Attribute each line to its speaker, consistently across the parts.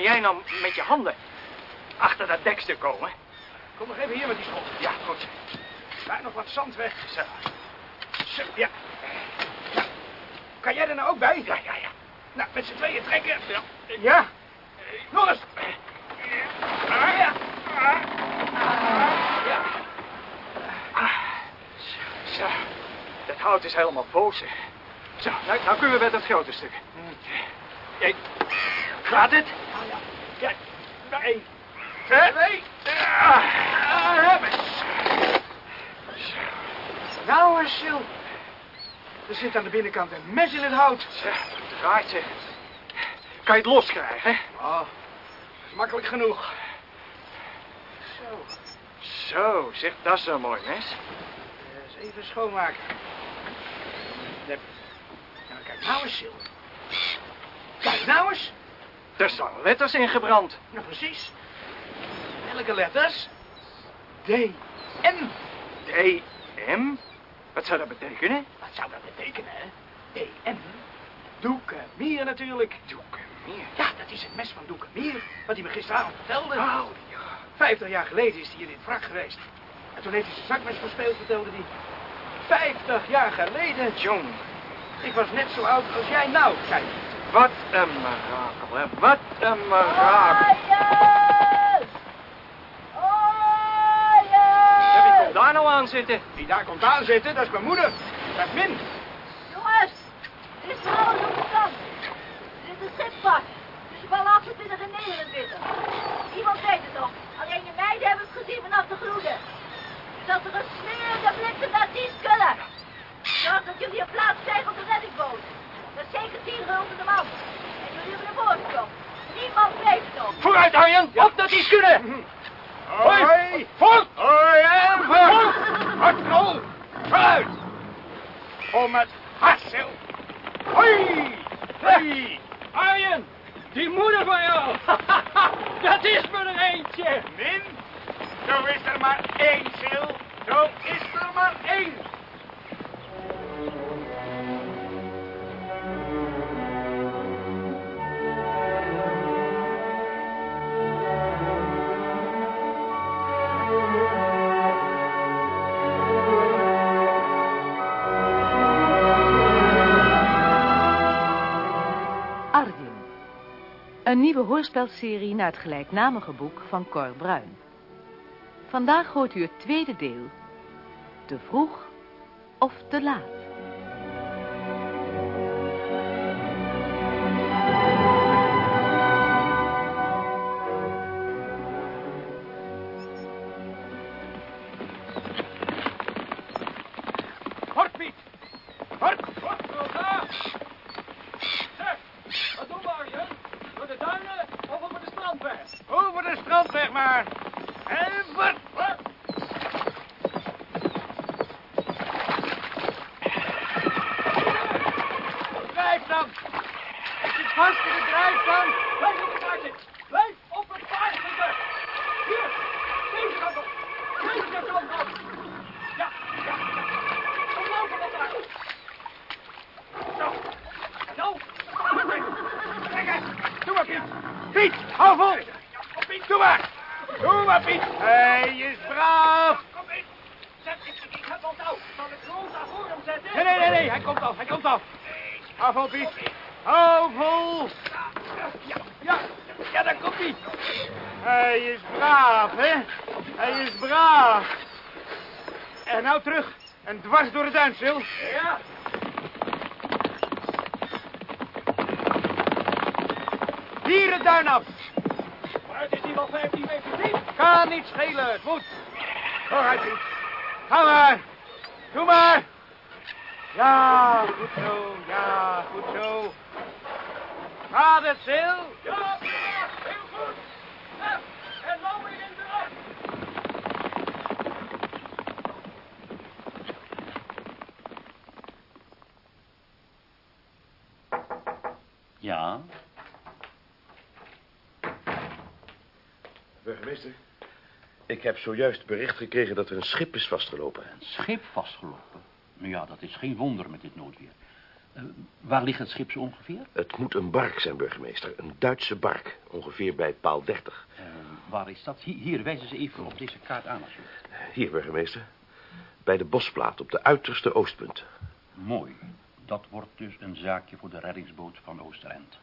Speaker 1: kun jij nou met je handen achter dat dekstuk komen?
Speaker 2: Kom nog even hier met die schot.
Speaker 1: Ja, goed.
Speaker 2: Daar nog wat zand weg. Zo. Zo, ja. ja. Kan jij er nou ook bij?
Speaker 1: Ja, ja, ja.
Speaker 2: Nou, met z'n tweeën trekken.
Speaker 1: Ja.
Speaker 2: Ja. Nog eens. Ah, ja. Ah. Ja.
Speaker 1: Ah, zo, zo. Dat hout is helemaal boos. Zo, nou, nou kunnen we met het grote stuk. Hey, gaat het? Hè?
Speaker 2: Nee.
Speaker 1: Ah, hebben.
Speaker 2: Nou, Sil. Er zit aan de binnenkant een mes in het hout.
Speaker 1: Zo, het draait zich. Kan je het loskrijgen? hè?
Speaker 2: Oh, dat is makkelijk genoeg. Zo.
Speaker 1: Zo, zeg, dat is een mooi mes.
Speaker 2: Eens even schoonmaken. Nou, kijk nou eens, Sil. Kijk nou eens.
Speaker 1: Er staan letters ingebrand.
Speaker 2: Nou, precies. Welke letters? D, M.
Speaker 1: D-M? Wat zou dat betekenen?
Speaker 2: Wat zou dat betekenen, hè? D, M. Doekemier natuurlijk.
Speaker 1: Doekemier.
Speaker 2: Ja, dat is het mes van Doekemier. Wat hij me gisteravond vertelde.
Speaker 1: Oh, ja.
Speaker 2: Vijftig jaar geleden is hij in dit wrak geweest. En toen heeft hij zijn zakmes verspeeld, vertelde hij. Vijftig jaar geleden.
Speaker 1: Jong,
Speaker 2: Ik was net zo oud als jij nou, zei hij.
Speaker 1: Wat een mirakel, hè. Wat een mirakel. Ja, wie komt daar nou aan zitten?
Speaker 2: Die daar komt aanzitten, dat is mijn moeder. Dat is Min.
Speaker 3: Jongens, dit is trouwens op de kant. Dit is een schipvak. Dus wel 28 en 29. Iemand weet het nog. Alleen de meiden hebben het gezien vanaf de groene. Er zat er een smeerende bliksem naar die skullen. Zorg dat jullie een plaats krijgen op de reddingboot. Dat is zeker 10 gulden de man. En jullie hebben de voorsprong. Niemand weet het nog.
Speaker 1: Vooruit, Arjen! Op dat die kunnen!
Speaker 2: Hoi!
Speaker 1: Voort!
Speaker 2: Hoi en voort! Hartrol! Vooruit! Om het hassel! Hoi! Hoi!
Speaker 1: Arjen! Die moeder van jou! dat is me er eentje!
Speaker 2: Min, zo is er maar één, Sil. Zo is er maar één.
Speaker 4: Een nieuwe hoorspelserie naar het gelijknamige boek van Cor Bruin. Vandaag hoort u het tweede deel. Te vroeg of te laat.
Speaker 2: Hij is braaf. Kom, Piet. Zet, ik, ik heb wel touw. Zal ik Rosa voor hem zetten? Nee, nee, nee, nee. Hij komt af, hij komt af. Hou vol, Piet. Hou vol. Ja, ja, ja, daar komt hij. Hij is braaf, hè? Hij is braaf. En nou terug. En dwars door het duin, Sil. Ja. Hier het duin af. Vooruit is hij wel 15 meter diep. Kan niet schelen, het moet. Vooruit, Piet. Ga maar. Doe maar. Ja, goed zo. Ja, goed zo. Gaat het, Sil? Ja, heel goed. En nou weer in de af.
Speaker 5: Ja,
Speaker 6: Burgemeester, ik heb zojuist bericht gekregen dat er een schip is vastgelopen.
Speaker 5: een schip vastgelopen. Nou ja, dat is geen wonder met dit noodweer. Eh, Waar ligt het schip zo ongeveer?
Speaker 6: Het moet een bark zijn, burgemeester. Een Duitse bark. Ongeveer bij paal 30.
Speaker 5: Uh, waar is dat? Hier, hier, wijzen ze even op deze kaart aan, alsjeblieft.
Speaker 6: Hier, burgemeester. Bij de bosplaat, op de uiterste oostpunt.
Speaker 5: Mooi. Dat wordt dus een zaakje voor de reddingsboot van Oosterend.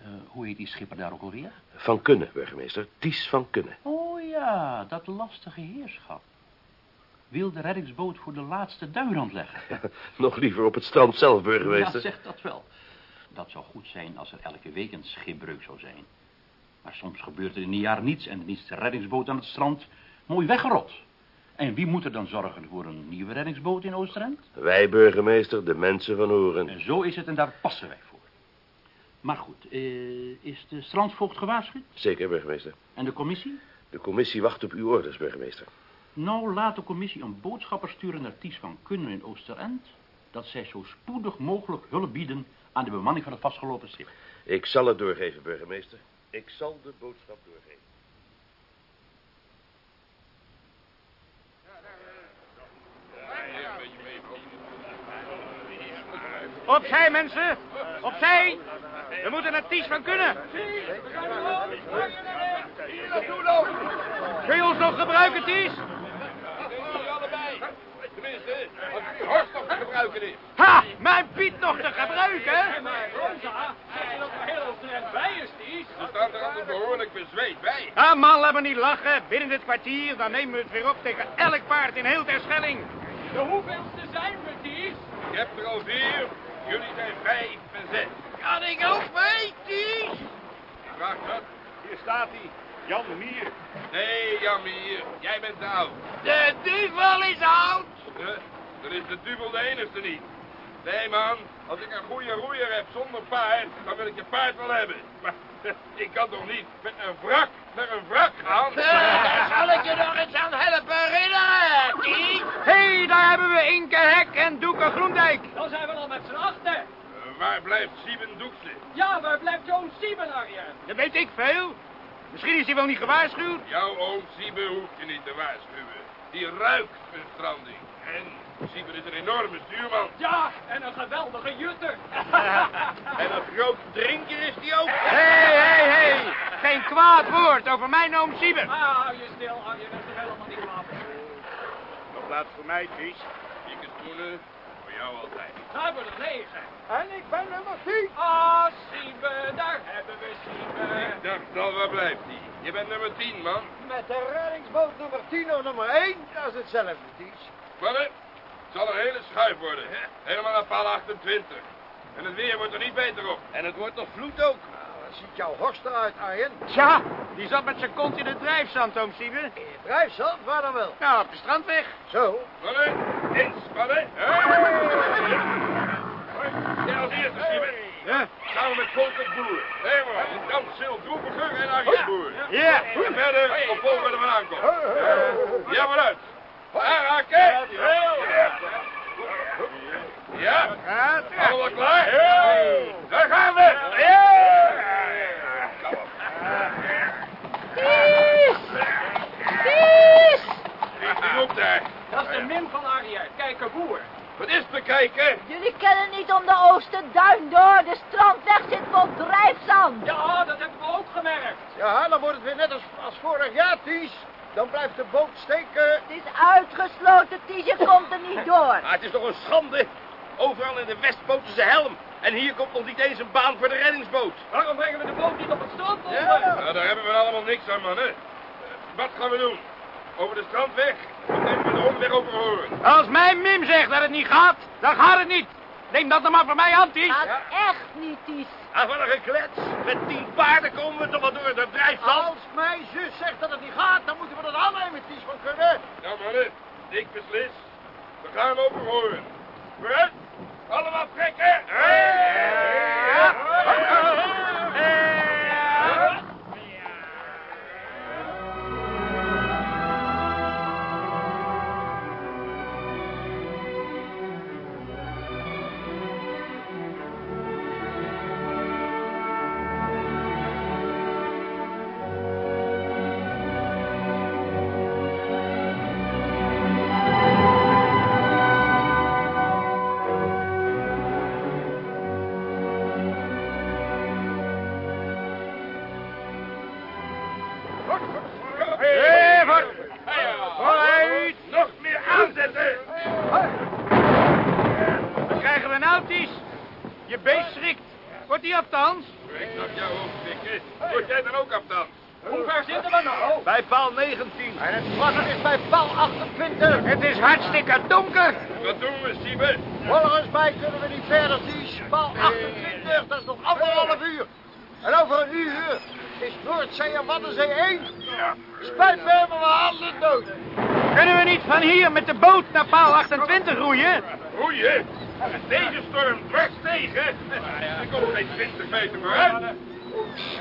Speaker 5: Uh, hoe heet die schipper daar ook alweer?
Speaker 6: Van Kunne, burgemeester. Ties van Kunne.
Speaker 5: Oh ja, dat lastige heerschap. Wil de reddingsboot voor de laatste duinrand leggen?
Speaker 6: Nog liever op het strand zelf, burgemeester.
Speaker 5: Ja, zeg dat wel. Dat zou goed zijn als er elke week een schipbreuk zou zijn. Maar soms gebeurt er in een jaar niets en dan is de reddingsboot aan het strand mooi weggerot. En wie moet er dan zorgen voor een nieuwe reddingsboot in Oosterend?
Speaker 6: Wij, burgemeester, de mensen van Oren.
Speaker 5: En zo is het en daar passen wij. Maar goed, eh, is de strandvoogd gewaarschuwd?
Speaker 6: Zeker, burgemeester.
Speaker 5: En de commissie?
Speaker 6: De commissie wacht op uw orders, burgemeester.
Speaker 5: Nou, laat de commissie een boodschapper sturen naar Ties van Kunnen in Oosterend... dat zij zo spoedig mogelijk hulp bieden aan de bemanning van het vastgelopen schip.
Speaker 6: Ik zal het doorgeven, burgemeester. Ik zal de boodschap doorgeven.
Speaker 2: Opzij, mensen! Opzij! We moeten naar Ties van kunnen. Kun je ons nog gebruiken, Ties?
Speaker 7: allebei. Tenminste, als Horst nog te gebruiken is.
Speaker 2: Ha! Mijn Piet nog te gebruiken?
Speaker 8: Maar Rosa, zeg je dat er heel slecht bij is, Ties?
Speaker 7: Er staat er altijd behoorlijk bezweet bij.
Speaker 2: Ah, man, laat me niet lachen. Binnen dit kwartier, dan nemen we het weer op tegen elk paard in heel Terschelling.
Speaker 8: De hoeveelste zijn we, Ties?
Speaker 7: Ik heb er al vier. Jullie zijn vijf en zes.
Speaker 8: Kan ik ook mee, Ties?
Speaker 7: Vraag dat.
Speaker 2: Hier staat hij. Jan Mier.
Speaker 7: Nee, Jammier. Jij bent te oud.
Speaker 8: De duivel is oud.
Speaker 7: Huh? Dan is de duvel de enigste niet. Nee, man. Als ik een goede roeier heb zonder paard, dan wil ik je paard wel hebben. Maar ik kan toch niet met een wrak naar een wrak gaan?
Speaker 8: zal ik je nog eens aan helpen herinneren, Ties?
Speaker 2: Hé, hey, daar hebben we Inke Hek en Doeke Groendijk.
Speaker 8: Dan zijn we al met z'n achten.
Speaker 7: Waar blijft Sieben Doekse?
Speaker 8: Ja, waar blijft Joon Sieben, Arjen?
Speaker 2: Dat weet ik veel. Misschien is hij wel niet gewaarschuwd.
Speaker 7: Jouw oom Sieben hoeft je niet te waarschuwen. Die ruikt een stranding. En Sieben is een enorme stuurman.
Speaker 8: Ja, en een geweldige jutter.
Speaker 7: en een groot drinker is die ook.
Speaker 2: Hé, hé, hé. Geen kwaad woord over mijn oom Sieben.
Speaker 8: Ah, hou je stil, Arjen. Dat is helemaal niet kwaad.
Speaker 2: Nog plaats voor mij, Ties.
Speaker 7: Dikke schoenen, voor jou altijd.
Speaker 8: Daar hebben we er negen.
Speaker 2: En ik ben nummer 10.
Speaker 8: Ah, Sieben, daar hebben we Sieben.
Speaker 7: Ik dacht al, waar blijft die? Je bent nummer 10, man.
Speaker 9: Met de reddingsboot nummer 10 of nummer 1, dat is hetzelfde, Ties.
Speaker 7: Mannen, het zal een hele schuif worden. Helemaal naar paal 28. En het weer wordt er niet beter op. En het wordt nog vloed ook.
Speaker 9: Nou, wat ziet jouw horst eruit, Arjen?
Speaker 2: Tja, die zat met zijn kont in het drijfzand, oom Sieben.
Speaker 9: In het drijfzand, waar dan wel?
Speaker 2: Nou, op de strandweg.
Speaker 9: Zo.
Speaker 7: Mannen, inspannen. Jij als eerste, Sieben.
Speaker 2: Ja.
Speaker 7: Samen met Volker Boer. Nee, maar. Dan Sil Droeviger en Arjen Boer.
Speaker 2: Ja.
Speaker 7: En verder op volgende van aankomst. Ja, maar uit. Aanraken. Ja.
Speaker 2: Ja,
Speaker 7: Allemaal klaar? Daar gaan we. Kom op.
Speaker 3: Ties! Ties!
Speaker 7: Richting op daar.
Speaker 8: Dat is de min van Arjen. Kijk, een boer.
Speaker 7: Wat is bekijken?
Speaker 3: Jullie kennen niet om de Oosterduin door. De strandweg zit vol drijfzand.
Speaker 8: Ja, dat hebben we ook gemerkt.
Speaker 9: Ja, dan wordt het weer net als, als vorig jaar, Ties. Dan blijft de boot steken.
Speaker 3: Het is uitgesloten, Ties. Je komt er niet door.
Speaker 6: Maar het is toch een schande. Overal in de Westboot is een helm. En hier komt nog niet eens een baan voor de reddingsboot.
Speaker 8: Waarom brengen we de boot niet op het strand?
Speaker 7: Nou, daar hebben we allemaal niks aan, mannen. Eh, Wat gaan we doen? Over de strandweg? Of nemen we de omweg over horen?
Speaker 2: Als mijn Mim zegt dat het niet gaat, dan gaat het niet. Neem dat dan maar van mij aan, Ties.
Speaker 3: Gaat echt niet, Ties.
Speaker 6: Ah, wat een geklets. Met tien paarden komen we toch wel door het drijfzand.
Speaker 9: Als mijn zus zegt dat het niet gaat, dan moeten we dat aannemen, Ties van kunnen.
Speaker 7: Nou, mannen, ik beslis. We gaan over horen. Vooruit! Allemaal trekken!
Speaker 2: Ties.
Speaker 7: Ik snap jou ook, dikke. Word jij dan ook afstand?
Speaker 2: Hoe ver zitten we nou?
Speaker 9: Bij paal 19. En het vlag is bij paal 28.
Speaker 2: Het is hartstikke donker.
Speaker 7: Wat doen we, Siebe?
Speaker 9: Volgens mij kunnen we niet verder, Ties. Paal 28, dat is nog anderhalf uur. En over een uur is Noordzee en Waddenzee één. Spijt me hebben we handen dood.
Speaker 2: Kunnen we niet van hier met de boot naar paal 28 roeien?
Speaker 7: Roeien? Deze storm dwars tegen? Ik kom geen 20 meter vooruit.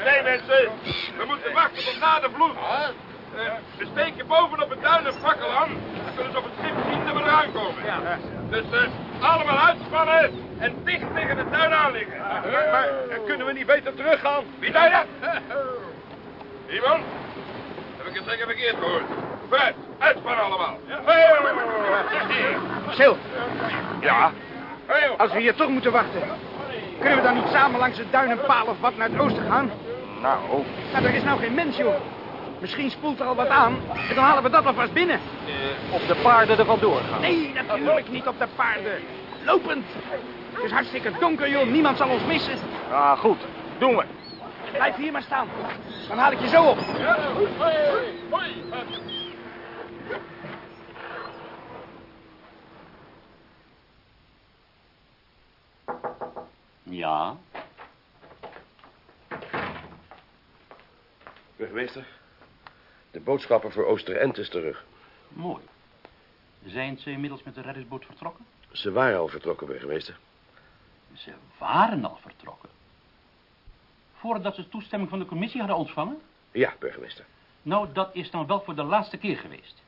Speaker 7: Nee, mensen. We moeten wachten tot na de vloed. Eh, we steken bovenop het duin een fakkel aan. Dan kunnen ze op het schip zien dat we eraan komen. Dus eh, allemaal uitspannen en dicht tegen de duin aan liggen.
Speaker 9: Maar eh, kunnen we niet beter teruggaan?
Speaker 7: Wie zei dat? Iemand? Heb ik het zeker verkeerd gehoord? Vooruit, uitspannen allemaal.
Speaker 2: Sil,
Speaker 7: Ja?
Speaker 2: Als we hier toch moeten wachten... kunnen we dan niet samen langs het duin een paal of wat naar het oosten gaan?
Speaker 9: Nou,
Speaker 2: Nou, er is nou geen mens, joh. Misschien spoelt er al wat aan en dan halen we dat alvast binnen.
Speaker 9: op de paarden er vandoor gaan.
Speaker 2: Nee, natuurlijk niet op de paarden. Lopend. Het is hartstikke donker, joh. Niemand zal ons missen.
Speaker 9: Ah, goed. Doen we.
Speaker 2: Blijf hier maar staan. Dan haal ik je zo op.
Speaker 5: Ja,
Speaker 6: Burgemeester, de boodschapper voor Oosterend is terug.
Speaker 5: mooi. Zijn ze inmiddels met de reddingsboot vertrokken?
Speaker 6: Ze waren al vertrokken, burgemeester.
Speaker 5: Ze waren al vertrokken. Voordat ze toestemming van de commissie hadden ontvangen?
Speaker 6: Ja, burgemeester.
Speaker 5: Nou, dat is dan wel voor de laatste keer geweest.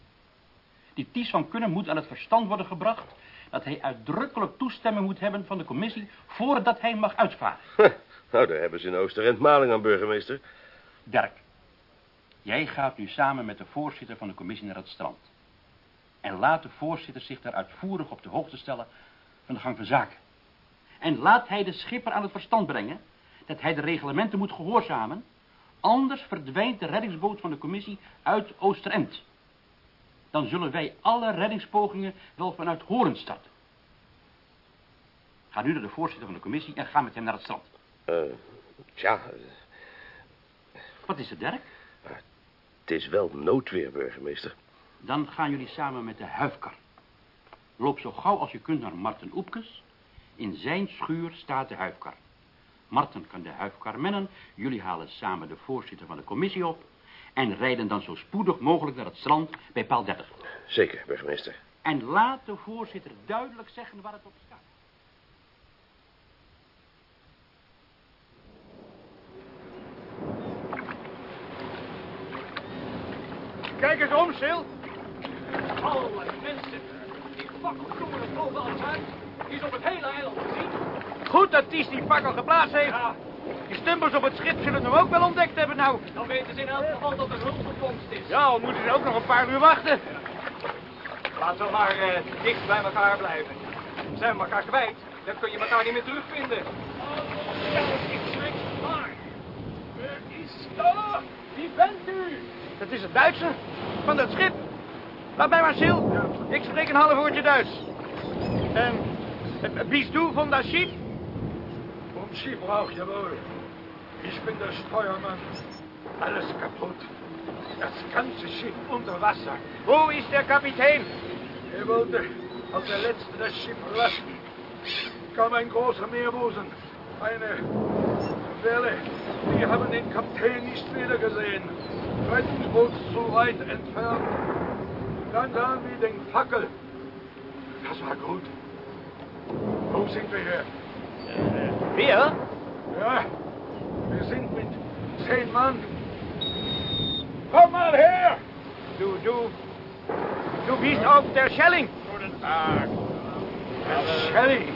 Speaker 5: Die Ties van Kunnen moet aan het verstand worden gebracht... dat hij uitdrukkelijk toestemming moet hebben van de commissie... voordat hij mag uitvaren.
Speaker 6: nou, daar hebben ze in Oosterend maling aan, burgemeester.
Speaker 5: Dirk, jij gaat nu samen met de voorzitter van de commissie naar het strand. En laat de voorzitter zich daar uitvoerig op de hoogte stellen van de gang van zaken. En laat hij de schipper aan het verstand brengen dat hij de reglementen moet gehoorzamen, anders verdwijnt de reddingsboot van de commissie uit Oosterend. Dan zullen wij alle reddingspogingen wel vanuit Horen starten. Ga nu naar de voorzitter van de commissie en ga met hem naar het strand.
Speaker 6: Eh, tja,
Speaker 5: Wat is het, Dirk?
Speaker 6: het is wel noodweer, burgemeester.
Speaker 5: Dan gaan jullie samen met de huifkar. Loop zo gauw als je kunt naar Marten Oepkes. In zijn schuur staat de huifkar. Marten kan de huifkar mennen. Jullie halen samen de voorzitter van de commissie op. En rijden dan zo spoedig mogelijk naar het strand bij paal 30.
Speaker 6: Zeker, burgemeester.
Speaker 5: En laat de voorzitter duidelijk zeggen waar het op staat.
Speaker 2: Kijk eens om, Sil.
Speaker 1: Alle mensen. Die fakkel jongen er boven alles uit. Die is op het hele eiland te zien.
Speaker 2: Goed dat Ties die fakkel geplaatst heeft.
Speaker 1: Ja,
Speaker 2: Die stempels op het schip zullen hem ook wel ontdekt hebben nou.
Speaker 1: dan weten ze in elk geval dat er hulp op komst is.
Speaker 2: Ja, al moeten ze ook nog een paar uur wachten.
Speaker 1: Laten we maar eh, dicht bij elkaar blijven. Zijn we elkaar kwijt, dan kun je elkaar niet meer terugvinden. Ik schrik maar. Er is daar. Wie bent u?
Speaker 2: Dat is het Duitse van dat schip. Laat mij maar, Sil. Ik spreek een half woordje Duits. En bist du von das Schiff?
Speaker 10: Vom Schiff auch, jawohl. Ich bin der Steuermann. Alles kaputt. Das ganze Schiff unter Wasser.
Speaker 2: Wo ist der Kapitän?
Speaker 10: Er wollte als der Letzte das Schiff verlassen. Kam ein großer Meerbusen. Eine Welle. Wir haben den Kapitän nicht wiedergesehen. Rettungsboot zu weit entfernt. Dann sahen wir den Fackel. Das war gut. Wo sind wir hier?
Speaker 2: Wir?
Speaker 10: Ja, wir sind mit zehn Mann. Komm mal her!
Speaker 2: Du, du, du bist auf der Schelling.
Speaker 10: Shelly.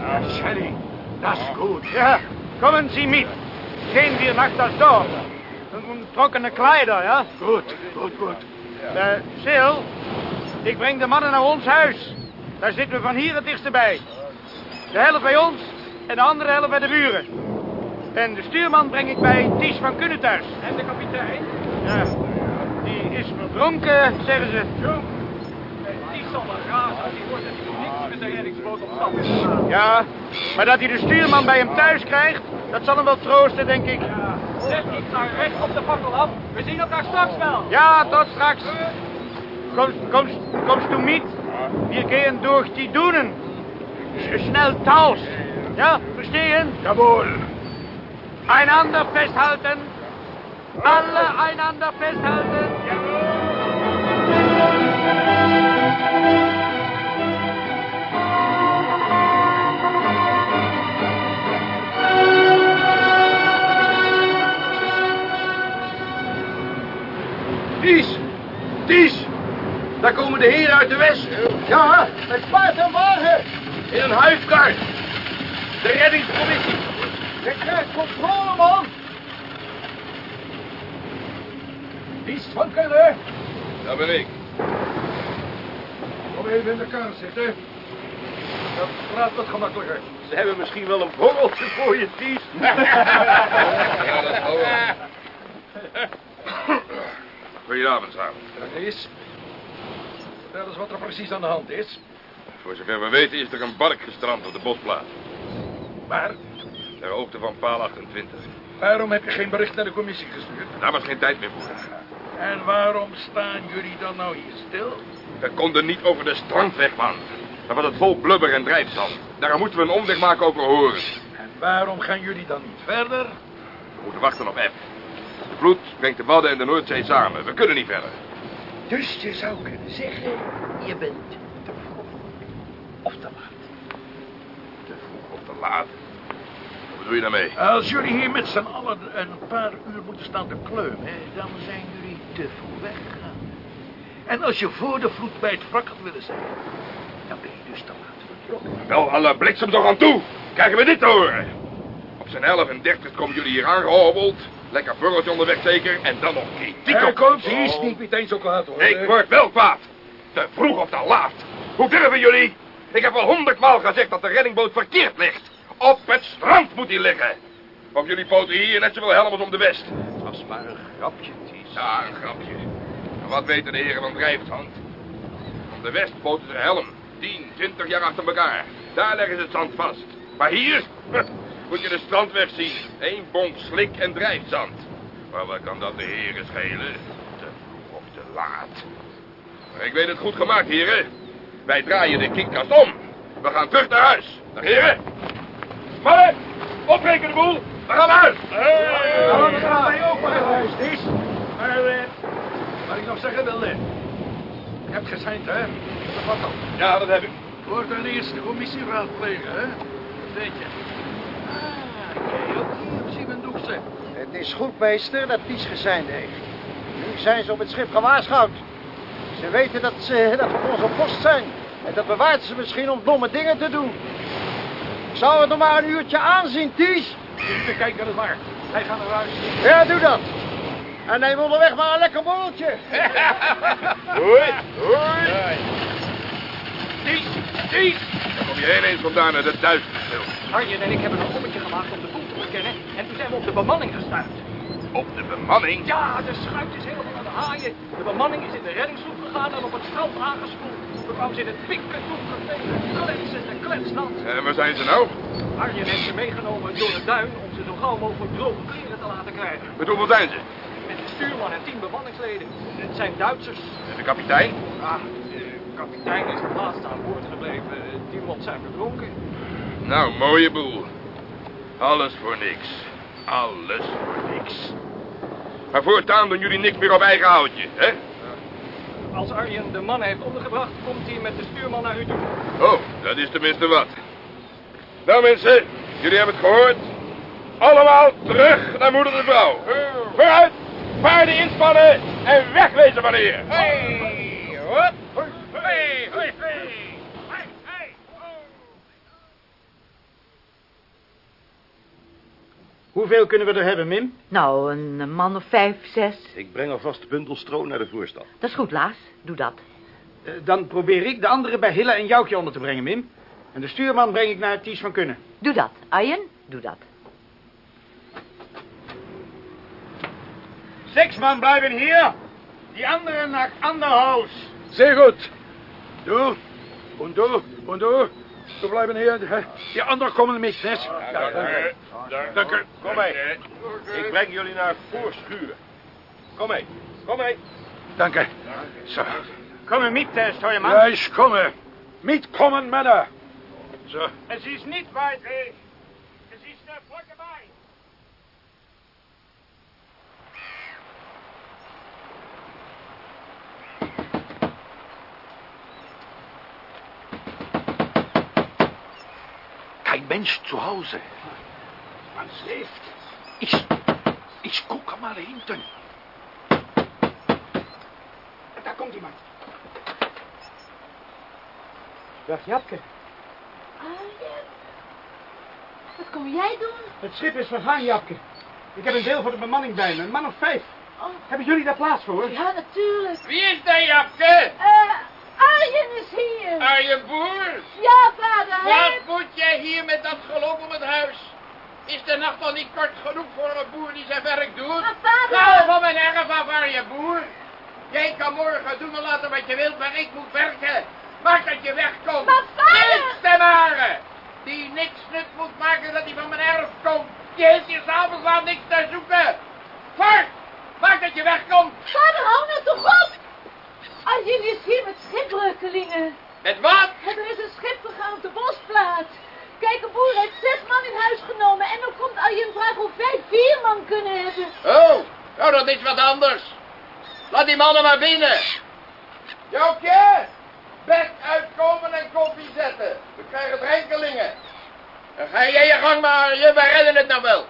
Speaker 10: Ja, Shelly. Das ist gut.
Speaker 2: Ja, kommen Sie mit. Gehen wir nach das Dorf. Und, trockene Kleider, ja?
Speaker 10: Gut, gut, gut.
Speaker 2: Uh, Sil, ik breng de mannen naar ons huis. Daar zitten we van hier het dichtste bij. De helft bij ons en de andere helft bij de buren. En de stuurman breng ik bij Ties van Kunnen thuis.
Speaker 1: En de kapitein?
Speaker 2: Ja, die is verdronken, zeggen ze.
Speaker 1: Die zal razen als hij hoort dat hij niks met zijn reddingsboot op stap is.
Speaker 2: Ja, maar dat hij de stuurman bij hem thuis krijgt, dat zal hem wel troosten, denk ik.
Speaker 1: Ja, zeg, ik ga recht op de fakkel af. We zien elkaar straks wel.
Speaker 2: Ja, tot straks. Komst, komst, komst du mit? Wir gehen durch die Dunen. Schnell taus. Ja, verstehen?
Speaker 10: Jawohl.
Speaker 2: Einander festhalten. Alle einander festhalten.
Speaker 7: Ties! Ties! Daar komen de heren uit de west.
Speaker 2: Ja, het paard en wagen.
Speaker 7: In een huifkar. De reddingspolitie.
Speaker 2: Je krijgt controle, man.
Speaker 10: Iets van kunnen.
Speaker 7: Dat ben ik.
Speaker 10: Kom even in de kar zitten. Dat praat wat gemakkelijker.
Speaker 7: Ze hebben misschien wel een borreltje voor je, Ties. ja, dat zal wel. Goedenavond, samen.
Speaker 10: Dat is... Vertel eens wat er precies aan de hand is.
Speaker 7: Voor zover we weten is er een bark gestrand op de bosplaats.
Speaker 10: Maar
Speaker 7: Ter hoogte van paal 28.
Speaker 10: waarom heb je geen bericht naar de commissie gestuurd?
Speaker 7: Daar was geen tijd meer voor.
Speaker 10: En waarom staan jullie dan nou hier stil?
Speaker 7: We konden niet over de strandweg, man. Dan was het vol blubber en drijfzand. Daarom moeten we een omweg maken over Horen.
Speaker 10: En waarom gaan jullie dan niet verder?
Speaker 7: We moeten wachten op F. De vloed brengt de Wadden en de Noordzee samen. We kunnen niet verder.
Speaker 10: Dus je zou kunnen zeggen, je bent te vroeg of te laat.
Speaker 7: Laat. Wat bedoel je daarmee?
Speaker 10: Als jullie hier met z'n allen een paar uur moeten staan te kleumen, dan zijn jullie te vroeg weggegaan. En als je voor de vloed bij het wrak had willen zijn, dan ben je dus te laat vertrokken.
Speaker 7: Wel, alle bliksem toch aan toe. Krijgen we dit te horen? Op zijn 11 en 30 komen jullie hier aangehobbeld. Lekker burgertje onderweg zeker. En dan nog kritiek
Speaker 10: Er
Speaker 7: op...
Speaker 10: komt hier is niet meteen zo kwaad hoor.
Speaker 7: Ik word wel kwaad. Te vroeg of te laat. Hoe durven jullie? Ik heb al honderdmaal gezegd dat de reddingboot verkeerd ligt. Op het strand moet hij liggen. Op jullie poten hier net zoveel helm als om de west.
Speaker 10: Het was maar een grapje, Ties.
Speaker 7: Ja, een grapje. En wat weten de heren van drijfzand? Om de west poten ze helm. 10, 20 jaar achter elkaar. Daar leggen ze het zand vast. Maar hier moet je de strandweg zien. Eén bonk slik en drijfzand. Maar wat kan dat de heren schelen? Te vroeg of te laat. Maar ik weet het goed gemaakt, heren. Wij draaien de kiekkast om. We gaan terug naar huis. Dag, heren. Mannen, opbreken de boel. We gaan naar huis.
Speaker 10: Ja, we gaan bij ook maar naar huis, Ties. Maar, eh, wat ik nog zeggen wilde. Je hebt gezeind, hè? De fakkel.
Speaker 7: Ja, dat heb ik.
Speaker 10: Voor dan eerst de commissie raadplegen, hè? Dat weet je. Ah, jij ook hier op Siebendoekse.
Speaker 2: Het is goed, meester, dat Ties gezeind heeft. Nu zijn ze op het schip gewaarschuwd. Ze weten dat, ze, dat we op onze post zijn. En dat bewaart ze misschien om domme dingen te doen. Ik zou het nog maar een uurtje aanzien, Ties.
Speaker 10: Even kijken het maar. Hij gaat naar huis.
Speaker 2: Ja, doe dat. En neem onderweg maar een lekker borreltje.
Speaker 7: Hoi, hoi. Ties, Ties. Daar kom je heen eens vandaan naar de duisternis.
Speaker 1: Arjen en ik hebben een ommetje gemaakt om de boel te bekennen. En toen zijn we op de bemanning gestuurd.
Speaker 7: Op de bemanning?
Speaker 1: Ja, de schuit is helemaal aan de haaien. De bemanning is in de reddingsvloed gegaan en op het strand aangespoeld. We kwamen ze in het pikken donker tegen, kletsend en kletsnat.
Speaker 7: En waar zijn ze nou?
Speaker 1: Arjen heeft ze meegenomen door het duin om ze zo gauw mogelijk droge kleren te laten krijgen.
Speaker 7: Met hoeveel zijn ze?
Speaker 1: Met de stuurman en tien bemanningsleden. Het zijn Duitsers.
Speaker 7: En de kapitein?
Speaker 1: Ah, de kapitein is het laatste aan boord gebleven. Die lot zijn verdronken.
Speaker 7: Nou, mooie boel. Alles voor niks. Alles voor niks. Maar voortaan doen jullie niks meer op eigen houtje, hè?
Speaker 1: Als Arjen de mannen heeft ondergebracht, komt hij met de stuurman naar u toe.
Speaker 7: Oh, dat is tenminste wat. Nou mensen, jullie hebben het gehoord. Allemaal terug naar moeder de vrouw. Vooruit, paarden inspannen en wegwezen van hier.
Speaker 8: Hey, hop. Hey, hoi, hey. Hey, hey.
Speaker 2: Hoeveel kunnen we er hebben, Mim?
Speaker 4: Nou, een man of vijf, zes.
Speaker 7: Ik breng alvast bundel stro naar de voorstad.
Speaker 4: Dat is goed, Laas. Doe dat.
Speaker 2: Eh, dan probeer ik de anderen bij Hille en Joukje onder te brengen, Mim. En de stuurman breng ik naar Ties van Kunnen.
Speaker 4: Doe dat. Arjen, doe dat.
Speaker 2: Zes man blijven hier. Die anderen naar Anderhaus.
Speaker 10: Zeer goed. Du und du und du. We blijven hier. Die anderen komen met, Nes. Ja, dank u.
Speaker 7: Kom mee. Ik breng jullie naar voorschuur. Kom mee. Kom mee.
Speaker 10: Dank u. Zo.
Speaker 2: Kom mit, uh, Steuermann.
Speaker 10: Ja, ich komme. Mitkommen, Männer. Zo.
Speaker 2: Es ist nicht weit weg. Es ist der Brücke bei.
Speaker 10: Kein Mensch zu Hause.
Speaker 2: Man schläft.
Speaker 10: Ich, ich gucke mal hinten.
Speaker 2: Da kommt jemand. Dag Japke.
Speaker 3: Arjen, wat kom jij doen?
Speaker 2: Het schip is vergaan, Japke. Ik heb een deel van de bemanning bij me. Een man of vijf.
Speaker 3: Oh,
Speaker 2: Hebben jullie daar plaats voor?
Speaker 3: ja, natuurlijk.
Speaker 8: Wie is dat, Japke?
Speaker 3: Eh, hier.
Speaker 8: Arjen Boer?
Speaker 3: Ja, vader.
Speaker 8: Wat moet jij hier met dat geloof om het huis? Is de nacht al niet kort genoeg voor een boer die zijn werk doet?
Speaker 3: Maar vader...
Speaker 8: Ga van mijn erf af, Arjen Boer. Jij kan morgen doen en laten wat je wilt, maar ik moet werken. Maak dat je wegkomt.
Speaker 3: Maar vader-.
Speaker 8: Die niks nut moet maken dat hij van mijn erf komt. Die heeft hier s'avonds laat niks te zoeken. Voort! Maak dat je wegkomt.
Speaker 3: Vader, hou nou toch op! Arjen is hier met schipbreukelingen.
Speaker 8: Met wat?
Speaker 3: Er is een schip vergaan op de bosplaats. Kijk, een boer heeft zes man in huis genomen. En dan komt Arjen vragen of wij vier man kunnen hebben.
Speaker 8: Oh, nou dat is wat anders. Laat die mannen maar binnen. Joukje, bed uitkomen en koffie zetten. We krijgen drenkelingen. Dan ga jij je gang maar, je, wij redden het nou wel.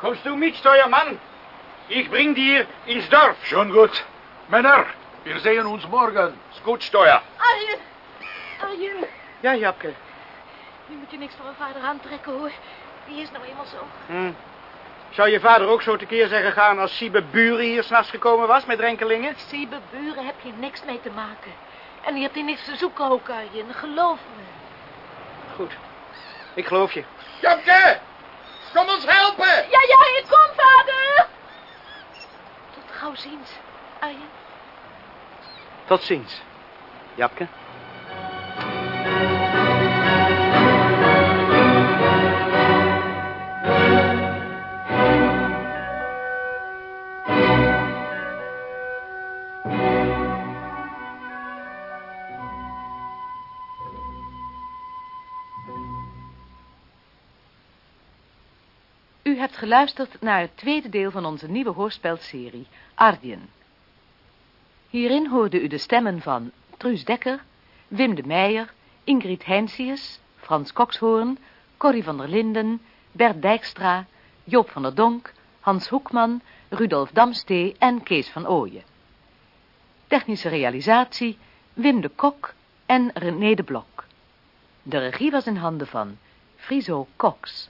Speaker 2: Kommst du mit, Steuermann? Ich bring dir ins Dorf.
Speaker 10: Schon gut. Männer, wir sehen uns morgen.
Speaker 7: Is goed, Steuer.
Speaker 3: Arjen, Arjen.
Speaker 2: Ja, Japke.
Speaker 3: Nu moet je niks van mijn vader aantrekken, hoor. Die is nou eenmaal zo.
Speaker 2: Hm. Zou je vader ook zo tekeer zeggen gaan als Siebe Buren hier s'nachts gekomen was met drenkelingen?
Speaker 3: Siebe buren heb je niks mee te maken. En je hebt hier niks te zoeken ook, Arjen. Geloof me.
Speaker 2: Goed. Ik geloof je.
Speaker 8: Joukje, kom ons helpen.
Speaker 3: Ja, ja, ik kom, vader. Tot gauw ziens, Arjen.
Speaker 2: Tot ziens. Japke.
Speaker 4: U hebt geluisterd naar het tweede deel van onze nieuwe hoorspelserie Ardien. Hierin hoorde u de stemmen van Truus Dekker, Wim de Meijer, Ingrid Heinsius, Frans Kokshoorn, Corrie van der Linden, Bert Dijkstra, Joop van der Donk, Hans Hoekman, Rudolf Damstee en Kees van Ooyen. Technische realisatie Wim de Kok en René de Blok. De regie was in handen van Friso Cox.